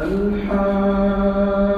الحمد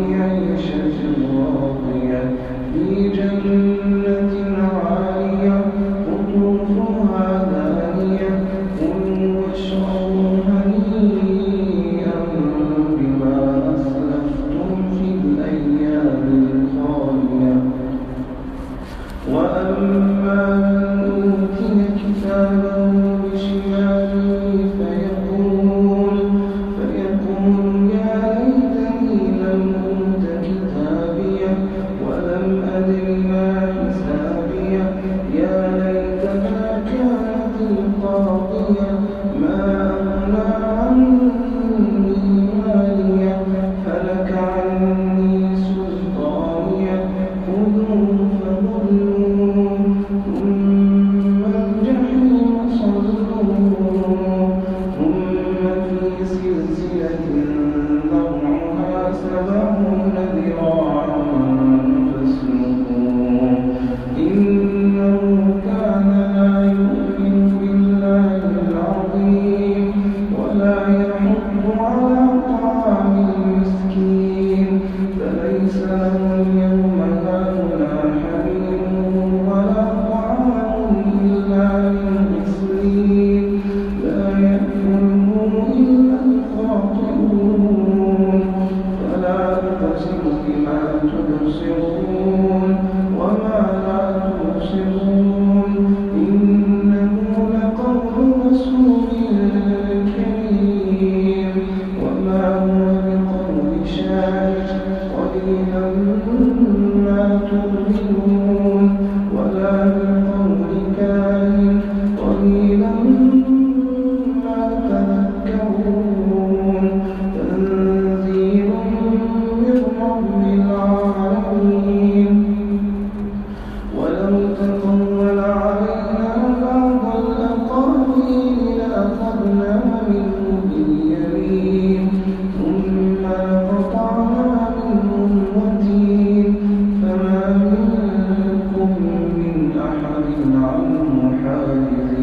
عيشة راضية في جنة عظيم ولا يزال عنه حاجزين